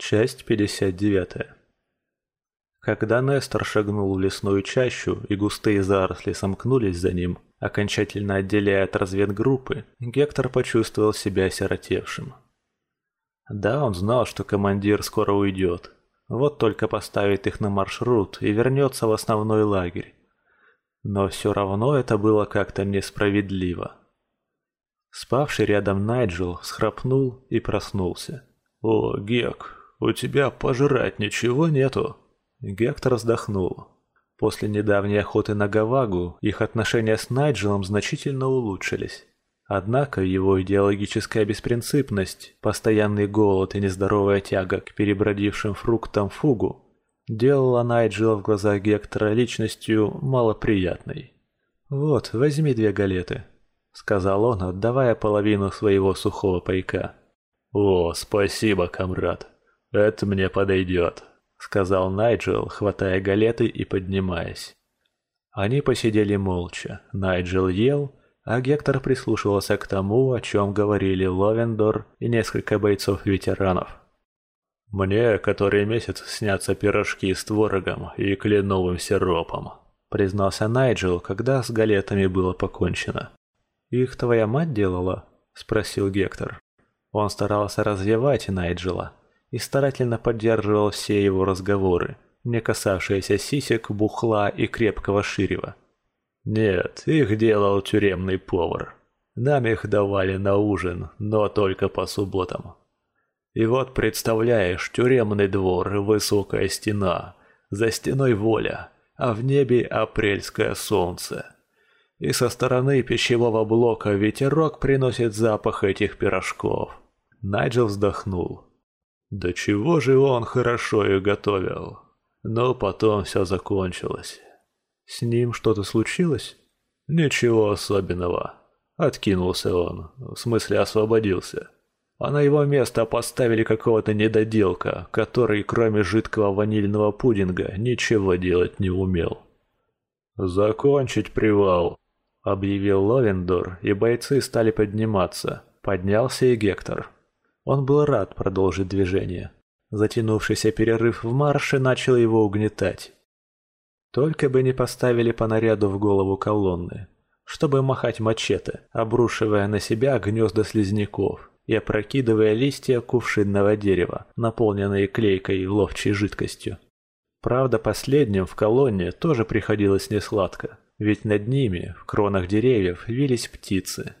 Часть 59. Когда Нестор шагнул в лесную чащу и густые заросли сомкнулись за ним, окончательно отделяя от разведгруппы, Гектор почувствовал себя сиротевшим. Да, он знал, что командир скоро уйдет. Вот только поставит их на маршрут и вернется в основной лагерь. Но все равно это было как-то несправедливо. Спавший рядом Найджел схрапнул и проснулся. «О, Гек, «У тебя пожрать ничего нету?» Гектор вздохнул. После недавней охоты на Гавагу их отношения с Найджелом значительно улучшились. Однако его идеологическая беспринципность, постоянный голод и нездоровая тяга к перебродившим фруктам фугу делала Найджела в глазах Гектора личностью малоприятной. «Вот, возьми две галеты», — сказал он, отдавая половину своего сухого пайка. «О, спасибо, комрад», «Это мне подойдет», — сказал Найджел, хватая галеты и поднимаясь. Они посидели молча. Найджел ел, а Гектор прислушивался к тому, о чем говорили Ловендор и несколько бойцов-ветеранов. «Мне который месяц снятся пирожки с творогом и кленовым сиропом», — признался Найджел, когда с галетами было покончено. «Их твоя мать делала?» — спросил Гектор. Он старался развивать Найджела, и старательно поддерживал все его разговоры, не касавшиеся сисек, бухла и крепкого ширева. Нет, их делал тюремный повар. Нам их давали на ужин, но только по субботам. И вот представляешь, тюремный двор, высокая стена, за стеной воля, а в небе апрельское солнце. И со стороны пищевого блока ветерок приносит запах этих пирожков. Найджел вздохнул. Да чего же он хорошо их готовил. Но потом все закончилось. С ним что-то случилось? Ничего особенного. Откинулся он, в смысле освободился. А на его место поставили какого-то недоделка, который кроме жидкого ванильного пудинга ничего делать не умел. «Закончить привал», — объявил Ловендор, и бойцы стали подниматься. Поднялся и Гектор. Он был рад продолжить движение. Затянувшийся перерыв в марше начал его угнетать. Только бы не поставили по наряду в голову колонны, чтобы махать мачете, обрушивая на себя гнезда слизняков и опрокидывая листья кувшинного дерева, наполненные клейкой и ловчей жидкостью. Правда, последним в колонне тоже приходилось несладко, ведь над ними, в кронах деревьев, вились птицы.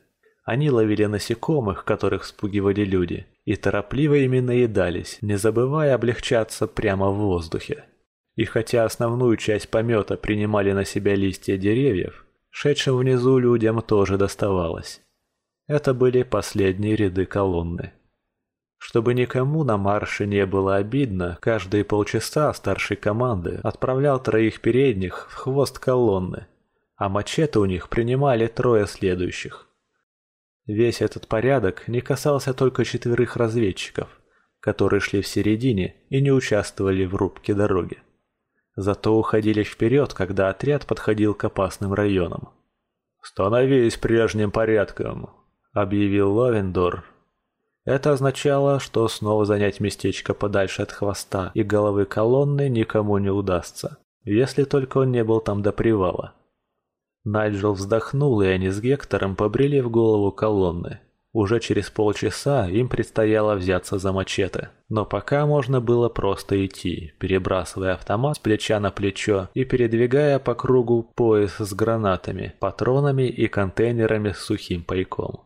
Они ловили насекомых, которых спугивали люди, и торопливо ими наедались, не забывая облегчаться прямо в воздухе. И хотя основную часть помета принимали на себя листья деревьев, шедшим внизу людям тоже доставалось. Это были последние ряды колонны. Чтобы никому на марше не было обидно, каждые полчаса старший команды отправлял троих передних в хвост колонны, а мачете у них принимали трое следующих. Весь этот порядок не касался только четверых разведчиков, которые шли в середине и не участвовали в рубке дороги. Зато уходили вперед, когда отряд подходил к опасным районам. «Становись прежним порядком», — объявил Ловендор. Это означало, что снова занять местечко подальше от хвоста и головы колонны никому не удастся, если только он не был там до привала. Найджел вздохнул, и они с Гектором побрели в голову колонны. Уже через полчаса им предстояло взяться за мачете, но пока можно было просто идти, перебрасывая автомат с плеча на плечо и передвигая по кругу пояс с гранатами, патронами и контейнерами с сухим пайком.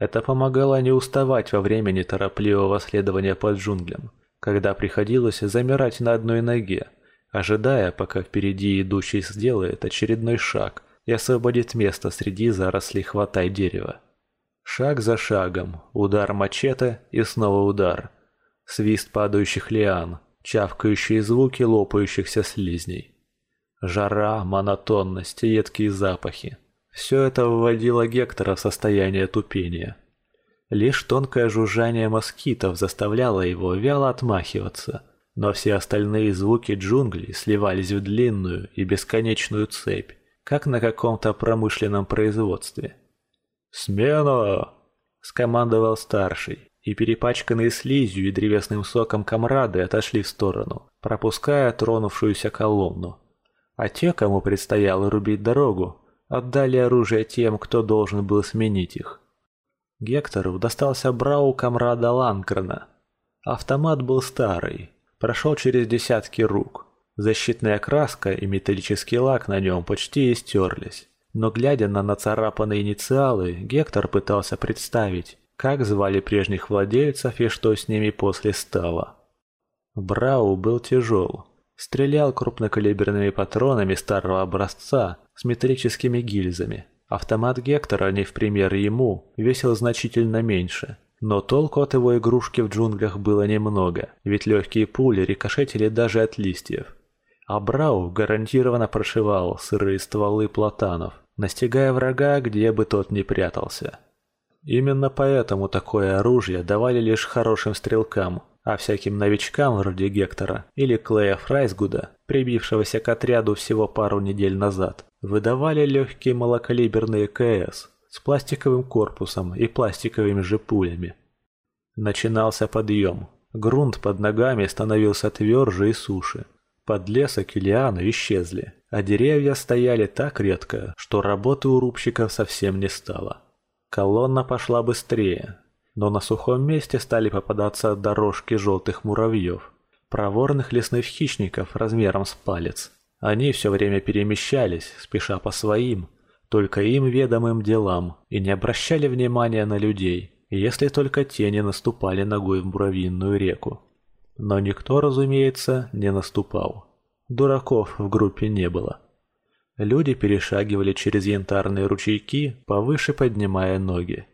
Это помогало не уставать во время неторопливого следования по джунглям, когда приходилось замирать на одной ноге, ожидая, пока впереди идущий сделает очередной шаг – и освободит место среди зарослей хватай дерева. Шаг за шагом, удар мачете и снова удар. Свист падающих лиан, чавкающие звуки лопающихся слизней. Жара, монотонность, едкие запахи. Все это вводило Гектора в состояние тупения. Лишь тонкое жужжание москитов заставляло его вяло отмахиваться, но все остальные звуки джунглей сливались в длинную и бесконечную цепь, как на каком-то промышленном производстве. «Смена!» – скомандовал старший, и перепачканные слизью и древесным соком комрады отошли в сторону, пропуская тронувшуюся колонну. А те, кому предстояло рубить дорогу, отдали оружие тем, кто должен был сменить их. Гектору достался брау комрада Ланкрена. Автомат был старый, прошел через десятки рук. Защитная краска и металлический лак на нем почти истерлись. Но глядя на нацарапанные инициалы, Гектор пытался представить, как звали прежних владельцев и что с ними после стало. Брау был тяжел. Стрелял крупнокалиберными патронами старого образца с металлическими гильзами. Автомат Гектора, не в пример ему, весил значительно меньше. Но толку от его игрушки в джунглях было немного, ведь легкие пули рикошетили даже от листьев. А Брау гарантированно прошивал сырые стволы платанов, настигая врага, где бы тот ни прятался. Именно поэтому такое оружие давали лишь хорошим стрелкам, а всяким новичкам вроде Гектора или Клея Фрайсгуда, прибившегося к отряду всего пару недель назад, выдавали легкие малокалиберные КС с пластиковым корпусом и пластиковыми же пулями. Начинался подъем. Грунт под ногами становился тверже и суше. Подлесок и лианы исчезли, а деревья стояли так редко, что работы у рубщиков совсем не стало. Колонна пошла быстрее, но на сухом месте стали попадаться дорожки желтых муравьев, проворных лесных хищников размером с палец. Они все время перемещались, спеша по своим, только им ведомым делам, и не обращали внимания на людей, если только те не наступали ногой в муравьиную реку. Но никто, разумеется, не наступал. Дураков в группе не было. Люди перешагивали через янтарные ручейки, повыше поднимая ноги.